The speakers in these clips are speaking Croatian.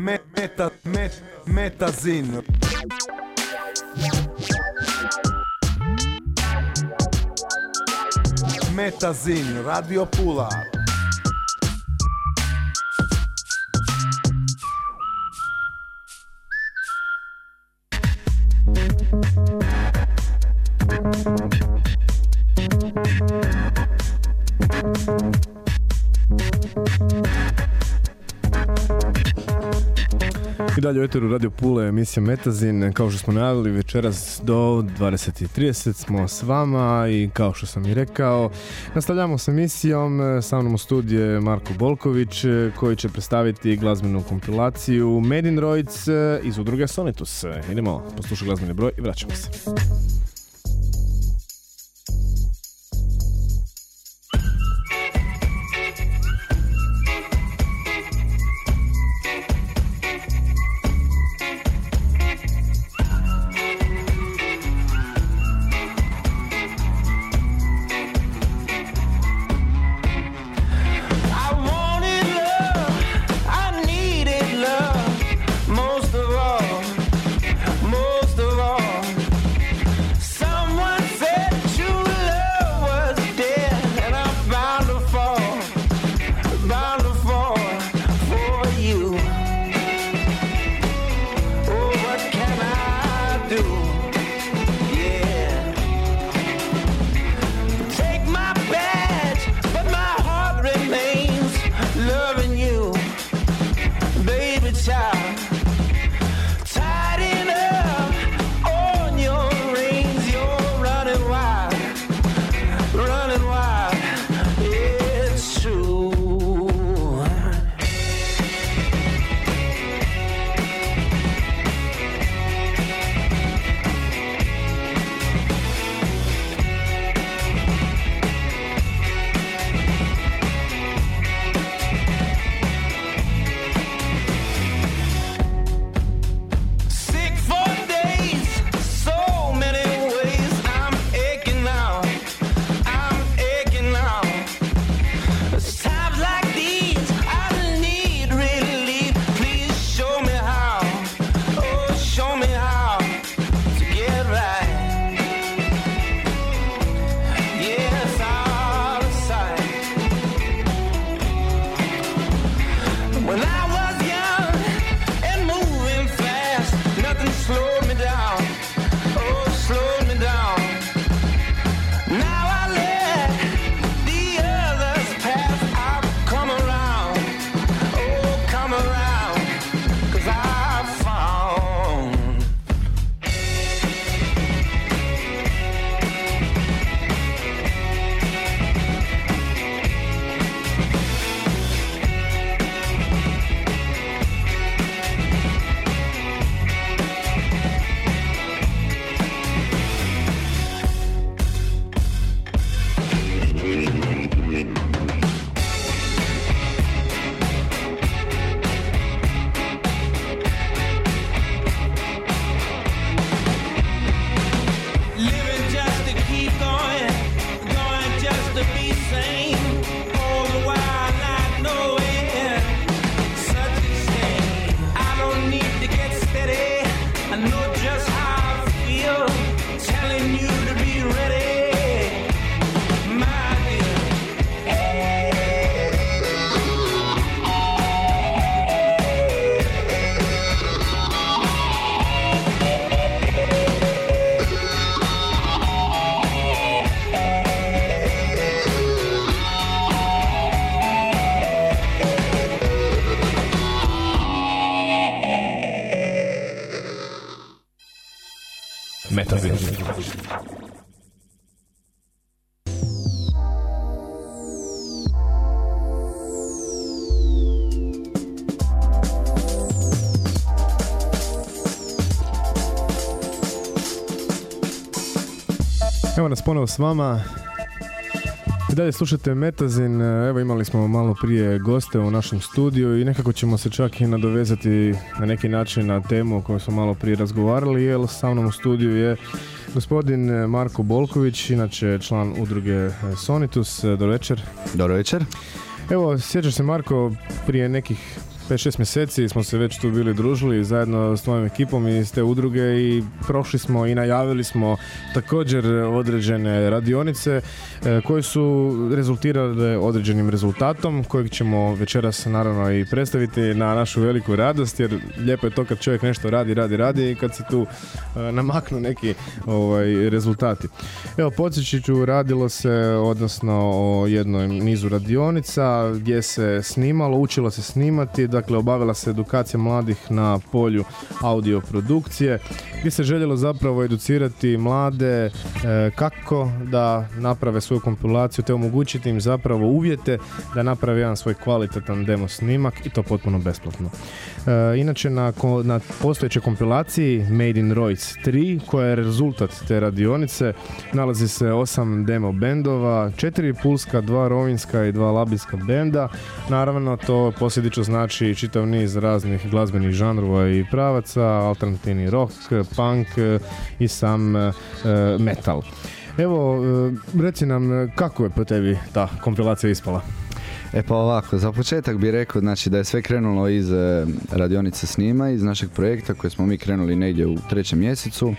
meta, met, metazin. Metazin, Radio Pula. Dalje u Eteru Radio Pule emisija Metazin. Kao što smo najavili večeras do 20.30 smo s vama i kao što sam i rekao nastavljamo s emisijom. Sa mnom u studiju je Marko Bolković koji će predstaviti glazbenu kompilaciju Made in Roids iz udruge Sonitus. Idemo poslušati glazbeni broj i vraćamo se. Ponovo s vama. I dalje slušate Metazin, evo imali smo malo prije goste u našem studiju i nekako ćemo se čak i nadovezati na neki način na temu o kojoj smo malo prije razgovarali, jer sa mnom u studiju je gospodin Marko Bolković, inače član udruge Sonitus. Dobro večer. Dobro večer. Evo, sjećaš se Marko, prije nekih 5-6 mjeseci smo se već tu bili družili zajedno s tvojom ekipom iz te udruge i prošli smo i najavili smo također određene radionice e, koje su rezultirale određenim rezultatom kojeg ćemo večeras naravno i predstaviti na našu veliku radost jer lijepo je to kad čovjek nešto radi, radi, radi i kad se tu e, namaknu neki ovaj, rezultati. Evo, podsjećit ću, radilo se odnosno o jednom nizu radionica gdje se snimalo, učilo se snimati, dakle obavila se edukacija mladih na polju audio produkcije gdje se željelo zapravo educirati mlade e, kako da naprave svoju kompilaciju te omogućiti im zapravo uvjete da naprave jedan svoj kvalitetan demo snimak i to potpuno besplatno. E, inače na, na postojećoj kompilaciji Made in Royce 3 koja je rezultat te radionice nalazi se osam demo bendova, četiri pulska, dva rovinska i dva labinska benda. Naravno to posljedično znači čitav niz raznih glazbenih žanrova i pravaca, alternativni rock, punk e, i sam e, e, metal. Evo, reci nam kako je po tebi ta kompilacija ispala? E pa ovako, za početak bih rekao znači, da je sve krenulo iz radionice snima, iz našeg projekta koji smo mi krenuli negdje u trećem mjesecu.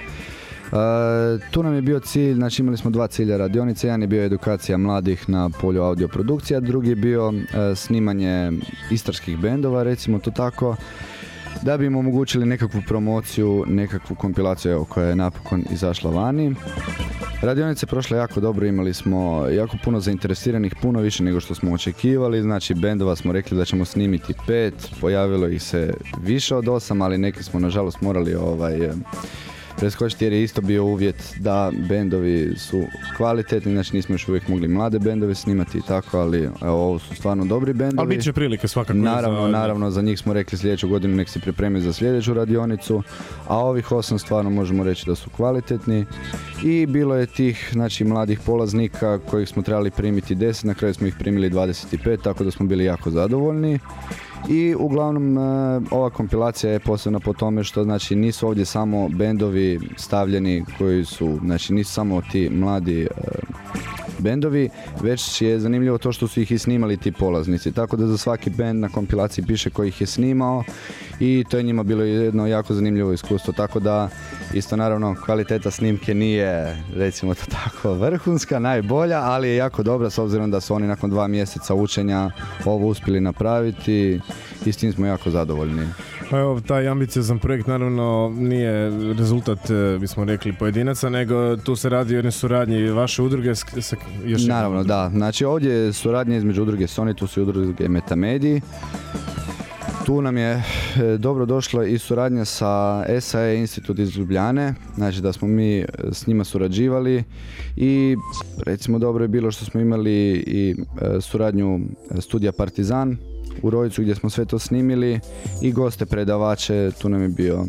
E, tu nam je bio cilj, znači imali smo dva cilja radionice, jedan je bio edukacija mladih na polju audio produkcija, drugi je bio e, snimanje istarskih bendova, recimo to tako, da bi im omogućili nekakvu promociju, nekakvu kompilaciju evo, koja je napokon izašla vani. Radionice prošle jako dobro, imali smo jako puno zainteresiranih, puno više nego što smo očekivali, znači bendova smo rekli da ćemo snimiti pet, pojavilo ih se više od osam, ali neki smo nažalost morali ovaj, preskočiti jer je isto bio uvjet da bendovi su kvalitetni, znači nismo još uvijek mogli mlade bendove snimati i tako, ali evo, ovo su stvarno dobri bendovi. Ali bit će prilike svakako. Naravno, za- naravno, za njih smo rekli sljedeću godinu nek se pripremi za sljedeću radionicu, a ovih osam stvarno možemo reći da su kvalitetni i bilo je tih znači, mladih polaznika kojih smo trebali primiti 10, na kraju smo ih primili 25, tako da smo bili jako zadovoljni. I uglavnom e, ova kompilacija je posebna po tome što znači nisu ovdje samo bendovi stavljeni koji su, znači nisu samo ti mladi e, bendovi, već je zanimljivo to što su ih i snimali ti polaznici. Tako da za svaki bend na kompilaciji piše koji ih je snimao i to je njima bilo jedno jako zanimljivo iskustvo. Tako da isto naravno kvaliteta snimke nije recimo to tako vrhunska, najbolja, ali je jako dobra s obzirom da su oni nakon dva mjeseca učenja ovo uspjeli napraviti i s tim smo jako zadovoljni. Pa evo, taj ambiciozan projekt naravno nije rezultat, e, bismo rekli, pojedinaca, nego tu se radi o jednoj suradnji vaše udruge sa još Naravno, da. Znači ovdje je suradnja između udruge Sonitus i udruge Metamediji. Tu nam je e, dobro došla i suradnja sa SAE Institut iz Ljubljane, znači da smo mi e, s njima surađivali i recimo dobro je bilo što smo imali i e, suradnju studija Partizan u Rojicu gdje smo sve to snimili i goste predavače, tu nam je bio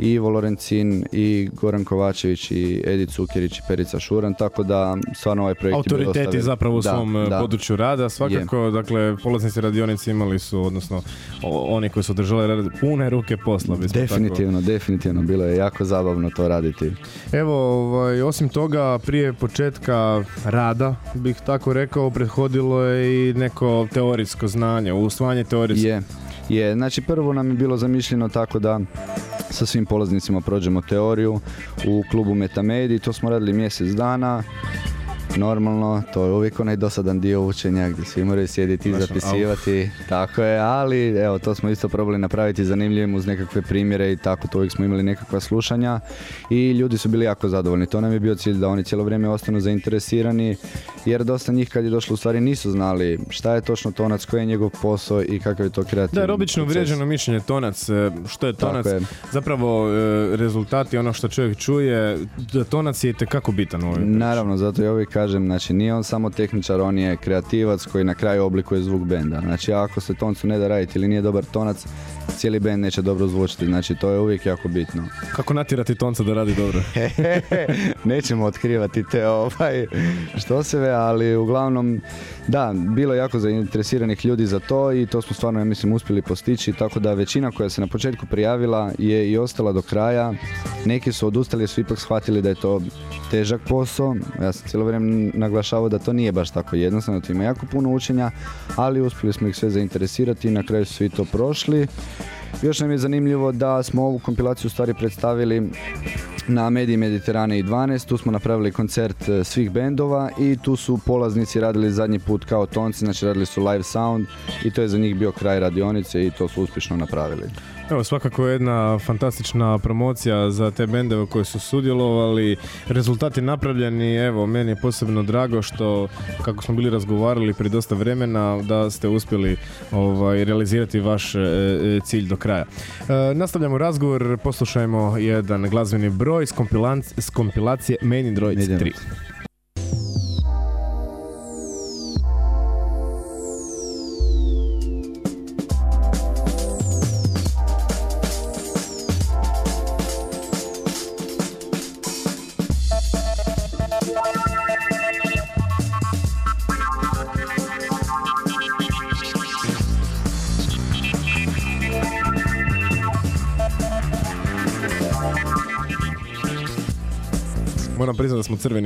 i Ivo Lorencin i Goran Kovačević i Edi Cukjerić i Perica Šuran, tako da stvarno ovaj projekt je bio Autoriteti dosta- zapravo u Da, svom da. području rada, svakako, dakle, polaznici radionici imali su, odnosno oni koji su držali rad, pune ruke posla, bismo tako- Definitivno, definitivno, bilo je jako zabavno to raditi. Evo, ovaj, osim toga, prije početka rada, bih tako rekao, prethodilo je i neko teorijsko znanje, usvajanje teorijskog. Je, je, znači prvo nam je bilo zamišljeno tako da sa svim polaznicima prođemo teoriju u klubu Metamedi, to smo radili mjesec dana. Normalno, to je uvijek onaj dosadan dio učenja gdje svi moraju sjediti i zapisivati, tako je, ali evo to smo isto probali napraviti zanimljivim uz nekakve primjere i tako, to uvijek smo imali nekakva slušanja i ljudi su bili jako zadovoljni. To nam je bio cilj da oni cijelo vrijeme ostanu zainteresirani jer dosta njih kad je došlo u stvari nisu znali šta je točno tonac, koji je njegov posao i kakav je to kreativni Da, jer obično uvrijeđeno mišljenje tonac, e, što je tonac, je. zapravo e, rezultati, ono što čovjek čuje, da tonac je itekako bitan u ovoj. Naravno, zato ja uvijek kažem, znači nije on samo tehničar, on je kreativac koji na kraju oblikuje zvuk benda. Znači ako se toncu ne da raditi ili nije dobar tonac, cijeli bend neće dobro zvučiti, znači to je uvijek jako bitno. Kako natjerati tonca da radi dobro? Nećemo otkrivati te ovaj što se ve, ali uglavnom da, bilo je jako zainteresiranih ljudi za to i to smo stvarno ja mislim uspjeli postići, tako da većina koja se na početku prijavila je i ostala do kraja. Neki su odustali su ipak shvatili da je to težak posao. Ja sam cijelo vrijeme naglašavao da to nije baš tako jednostavno, to ima jako puno učenja, ali uspjeli smo ih sve zainteresirati i na kraju svi to prošli. Još nam je zanimljivo da smo ovu kompilaciju stvari predstavili na Mediji Mediterane i 12, tu smo napravili koncert e, svih bendova i tu su polaznici radili zadnji put kao tonci, znači radili su live sound i to je za njih bio kraj radionice i to su uspješno napravili. Evo, svakako jedna fantastična promocija za te bendove koji su sudjelovali, rezultati napravljeni, evo, meni je posebno drago što, kako smo bili razgovarali prije dosta vremena, da ste uspjeli ovaj, realizirati vaš e, e, cilj do kraja. E, nastavljamo razgovor, poslušajmo jedan glazbeni broj s, kompilanc- s kompilacije Main Androids Main 3.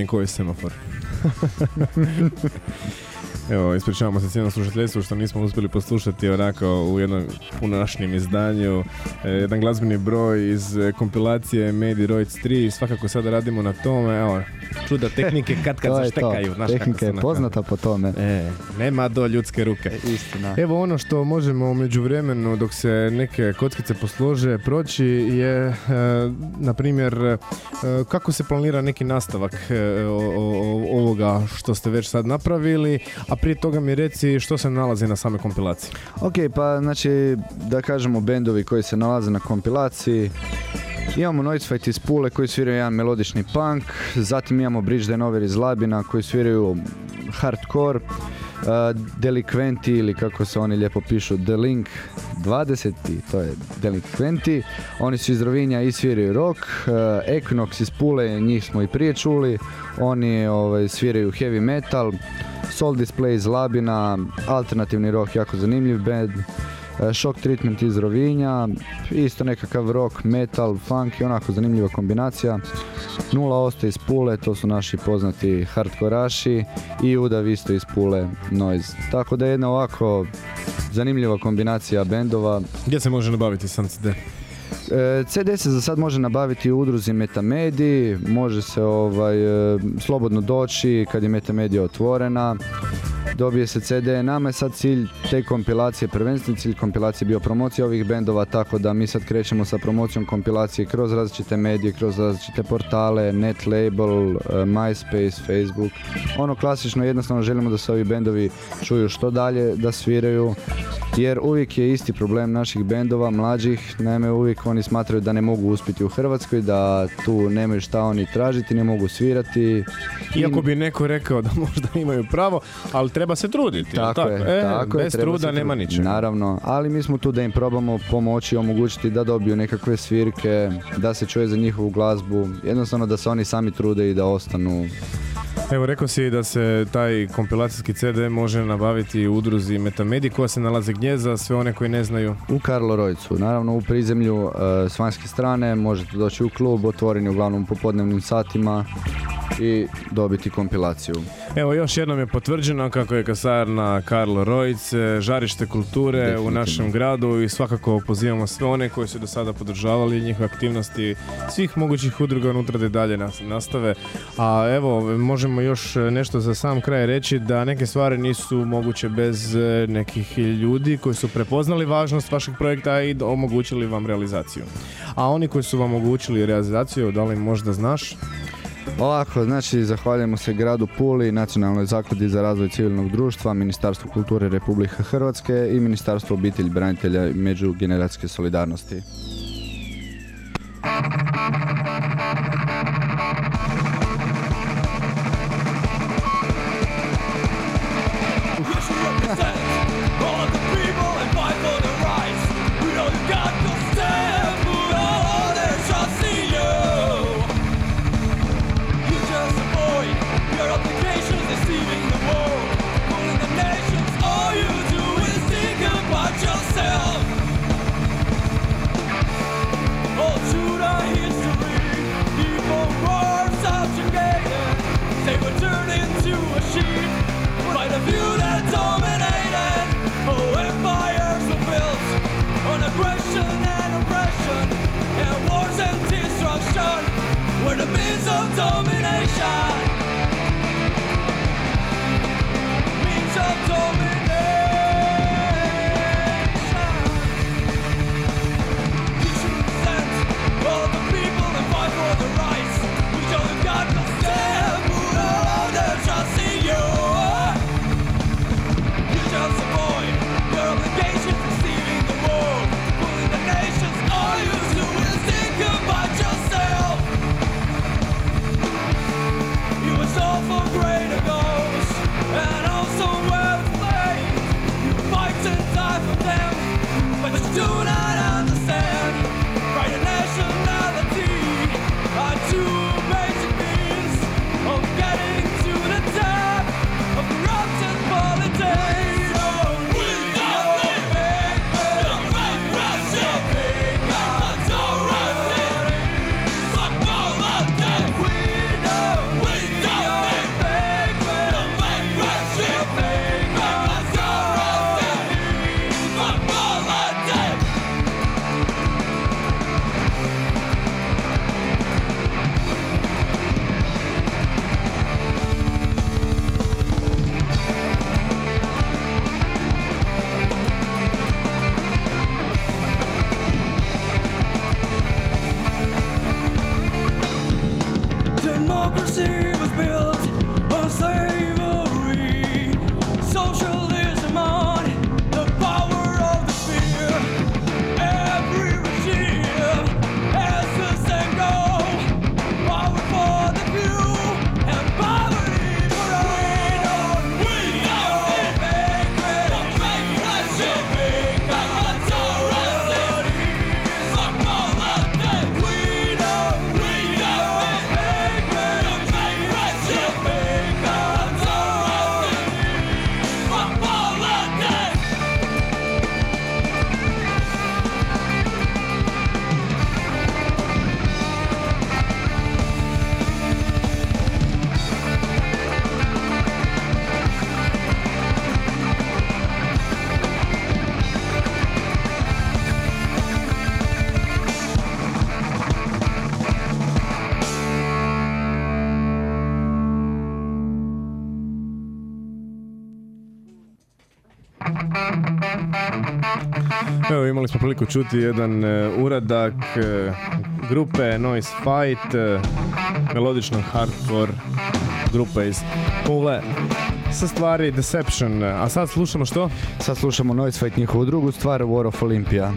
koji semafor. Evo, ispričavamo se cijenom slušateljstvu što nismo uspjeli poslušati onako u jednom punonašnjem izdanju. E, jedan glazbeni broj iz kompilacije Made Roids 3 i svakako sada radimo na tome, evo, čuda tehnike kad kad zaštekaju, znaš Tehnika je poznata po tome. E, nema do ljudske ruke. Istina. Evo ono što možemo među vremenu dok se neke kockice poslože proći je e, na primjer e, kako se planira neki nastavak e, o- o- ovoga što ste već sad napravili, a prije toga mi reci što se nalazi na same kompilaciji. Ok, pa znači da kažemo bendovi koji se nalaze na kompilaciji. Imamo Noise Fight iz Pule koji sviraju jedan melodični punk, zatim imamo Bridge the Nover iz Labina koji sviraju hardcore, uh, Delikventi ili kako se oni lijepo pišu, The Link 20, to je Delikventi, oni su iz Rovinja i sviraju rock, uh, Equinox iz Pule, njih smo i prije čuli, oni ovaj, sviraju heavy metal, Soul Display iz Labina, alternativni rock, jako zanimljiv band, Shock Treatment iz Rovinja, isto nekakav rock, metal, funk i onako zanimljiva kombinacija. Nula Oste iz Pule, to su naši poznati hardkoraši i Udav isto iz Pule, Noise. Tako da je jedna ovako zanimljiva kombinacija bendova. Gdje se može nabaviti sam CD? E, CD se za sad može nabaviti u udruzi Metamedi, može se ovaj, e, slobodno doći kad je Metamedija otvorena. Dobije se CD, nama je sad cilj te kompilacije, prvenstveni cilj kompilacije bio promocija ovih bendova, tako da mi sad krećemo sa promocijom kompilacije kroz različite medije, kroz različite portale, net label, e, MySpace, Facebook. Ono klasično, jednostavno želimo da se ovi bendovi čuju što dalje, da sviraju, jer uvijek je isti problem naših bendova, mlađih, naime uvijek oni smatraju da ne mogu uspjeti u Hrvatskoj, da tu nemaju šta oni tražiti, ne mogu svirati. Iako bi neko rekao da možda imaju pravo, ali treba se truditi. jel Tako, je, E, tako je, bez treba truda nema ničega. Naravno, ali mi smo tu da im probamo pomoći, omogućiti da dobiju nekakve svirke, da se čuje za njihovu glazbu, jednostavno da se oni sami trude i da ostanu. Evo, rekao si da se taj kompilacijski CD može nabaviti u udruzi Metamedi koja se nalazi gdje za sve one koji ne znaju. U Karlo Rojcu, naravno u prizemlju e, s vanjske strane, možete doći u klub, otvoren je uglavnom popodnevnim satima i dobiti kompilaciju. Evo, još jednom je potvrđeno kako je kasarna Karlo Rojc, e, žarište kulture u našem gradu i svakako pozivamo sve one koji su do sada podržavali njihove aktivnosti svih mogućih udruga unutra da dalje nas- nastave. A evo, možemo još nešto za sam kraj reći da neke stvari nisu moguće bez e, nekih ljudi koji su prepoznali važnost vašeg projekta i omogućili vam realizaciju. A oni koji su vam omogućili realizaciju, da li možda znaš? Ovako, znači zahvaljujemo se gradu Puli, Nacionalnoj zakladi za razvoj civilnog društva, Ministarstvu kulture Republike Hrvatske i Ministarstvu obitelji, branitelja i međugeneracijske solidarnosti. sheep Fight a view that dominated oh empires were built On aggression and oppression. And wars and destruction were the means of domination imali smo priliku čuti jedan uh, uradak uh, grupe Noise Fight, e, uh, melodično hardcore grupe iz Pule sa stvari Deception. A sad slušamo što? Sad slušamo Noise Fight njihovu drugu stvar War of Olympia.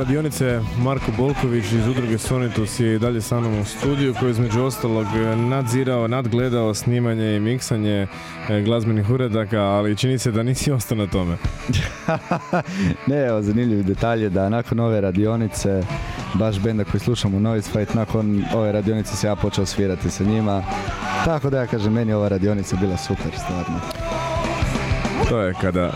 Radionice Marko Bolković iz udruge Sonitus je i dalje sa mnom u studiju koji između ostalog nadzirao, nadgledao snimanje i miksanje e, glazbenih uredaka, ali čini se da nisi ostao na tome. Ne, evo, zanimljivi detalj je da nakon ove radionice, baš benda koji slušamo u Noise Fight, nakon ove radionice se ja počeo svirati sa njima. Tako da ja kažem, meni ova radionica bila super, stvarno. To je kada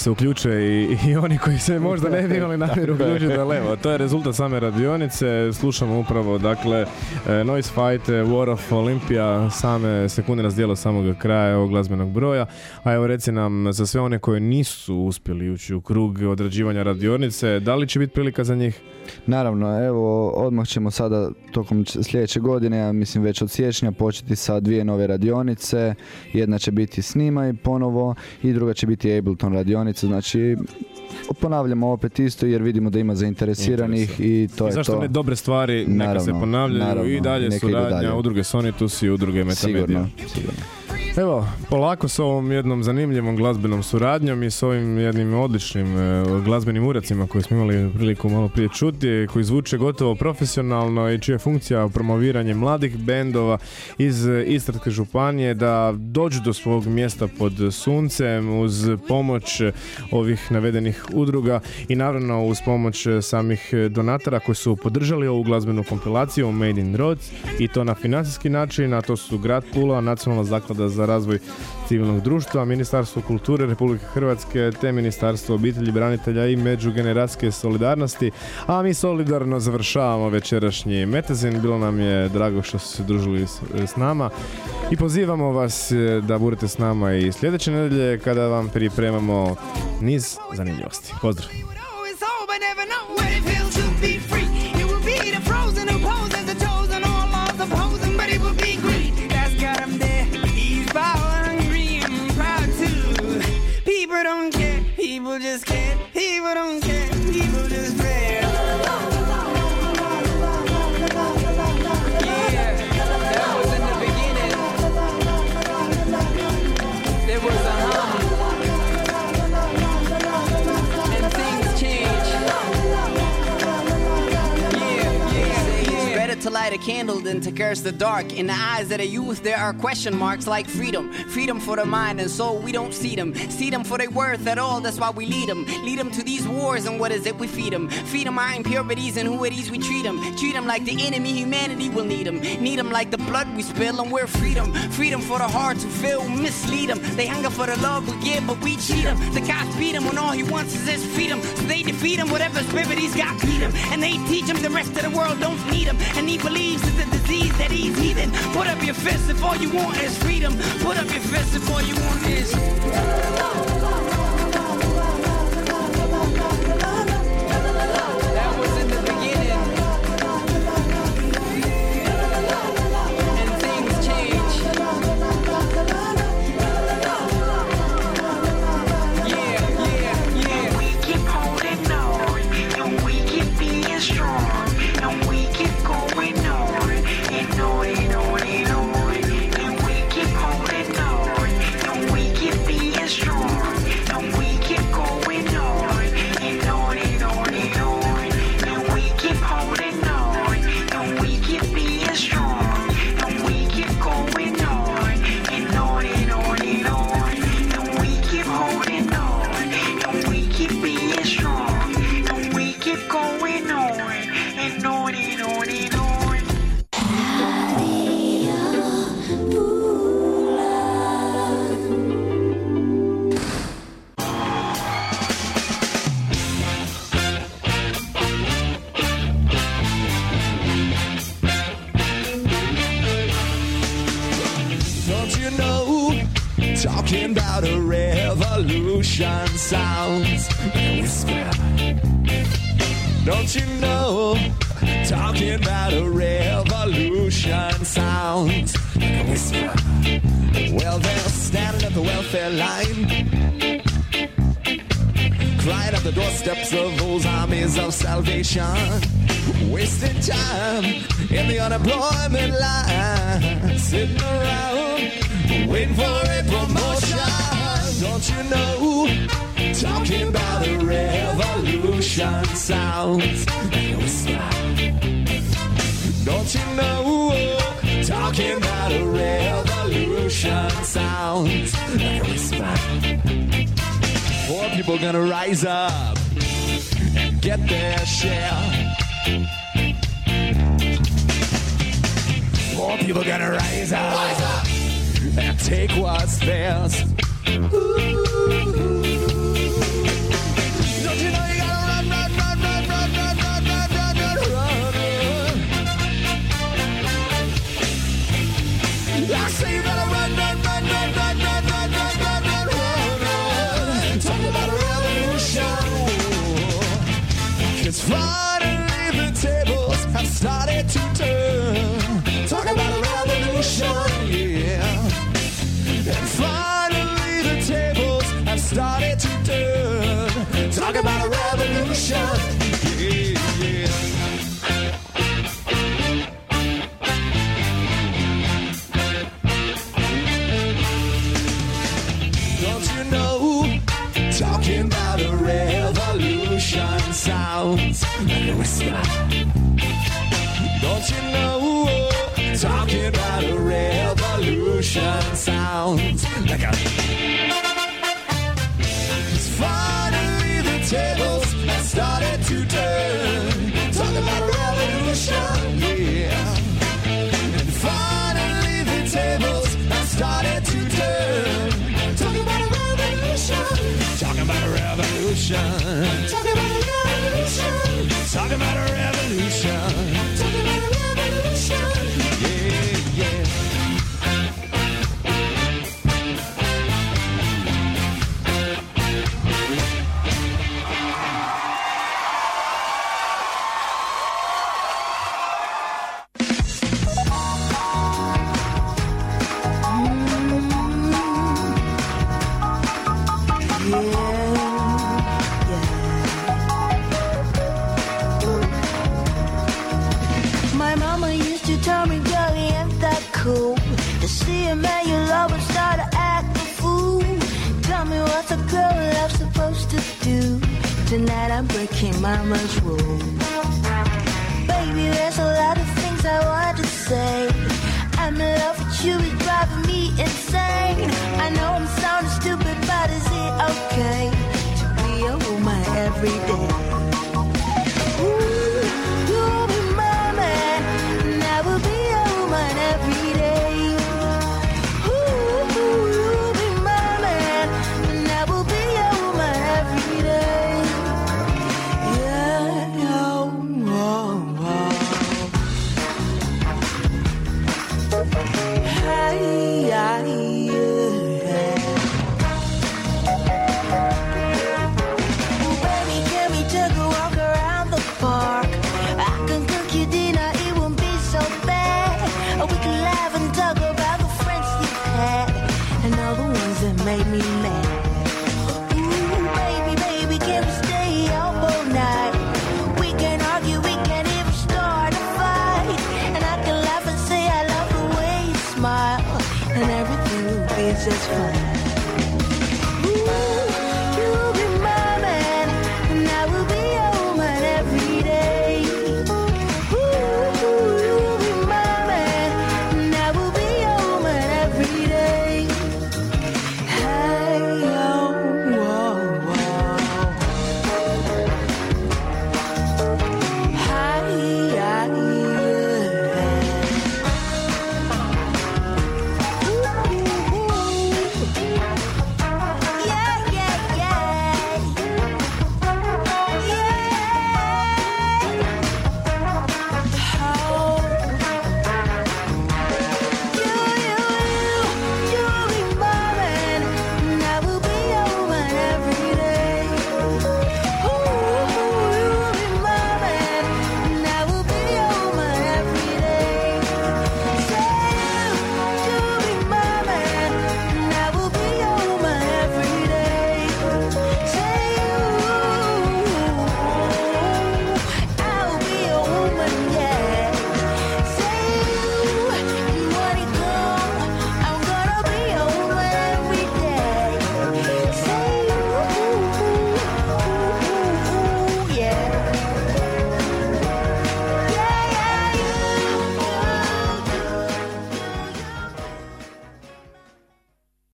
se uključe i, i oni koji se možda ne bi imali namjeru uključiti, ali evo, to je rezultat same radionice, slušamo upravo, dakle, e, Noise Fight, e, War of Olympia, same sekunde razdjela samog kraja ovog glazbenog broja, a evo reci nam za sve one koji nisu uspjeli ući u krug odrađivanja radionice, da li će biti prilika za njih? Naravno, evo, odmah ćemo sada tokom sljedeće godine, ja mislim već od siječnja, početi sa dvije nove radionice. Jedna će biti Snimaj ponovo i druga će biti Ableton radionica. Znači, ponavljamo opet isto jer vidimo da ima zainteresiranih i to I je zašto to. ne dobre stvari neka se ponavljaju naravno, i dalje suradnja dalje. udruge Sonitus i udruge Metamedia. Sigurno, sigurno. Evo, polako s ovom jednom zanimljivom glazbenom suradnjom i s ovim jednim odličnim e, glazbenim urecima koje smo imali priliku malo prije čuti, koji zvuče gotovo profesionalno i čija je funkcija promoviranje mladih bendova iz Istarske županije da dođu do svog mjesta pod suncem uz pomoć ovih navedenih udruga i naravno uz pomoć samih donatora koji su podržali ovu glazbenu kompilaciju Made in Roads i to na financijski način, a to su Grad Pula, Nacionalna zaklada za razvoj civilnog društva, Ministarstvo kulture Republike Hrvatske te Ministarstvo obitelji, branitelja i međugeneracijske solidarnosti. A mi solidarno završavamo večerašnji metazin. Bilo nam je drago što ste se družili s, s nama i pozivamo vas e, da budete s nama i sljedeće nedelje kada vam pripremamo niz zanimljivosti. Pozdrav! people just can't hear what I'm saying. To light a candle than to curse the dark. In the eyes of the youth, there are question marks like freedom. Freedom for the mind and soul, we don't see them. See them for their worth at all, that's why we lead them. Lead them to these wars, and what is it we feed them? Feed them our impurities, and who it is we treat them. Treat them like the enemy, humanity will need them. Need them like the blood we spill, and we're freedom. Freedom for the heart to feel, mislead them. They hunger for the love we give, but we cheat them. The cops beat him when all he wants is his freedom. So they defeat him, whatever spirit he's got, beat him. And they teach him the rest of the world don't need him. And he believes it's a disease that he's heathen. Put up your fist if all you want is freedom. Put up your fist if all you want is. Sounds like a whisper. Don't you know? Talking about a revolution sounds like a whisper. Well, they're standing at the welfare line. Crying at the doorsteps of those armies of salvation. Wasting time in the unemployment line. Sitting around waiting for a promotion. Don't you know? Talking about a revolution sounds like a whisper. Don't you know? Talking about a revolution sounds like a whisper. More people gonna rise up and get their share. More people gonna rise up, and take what's theirs. Sounds like a. My mama used to tell me, girl, ain't that cool? To see a man you love and start to act a fool. Tell me what's a girl love supposed to do? Tonight I'm breaking mama's rule. Baby, there's a lot of things I want to say. I'm in love with you, it's driving me insane. I know I'm sounding stupid, but is it okay to be a woman every day?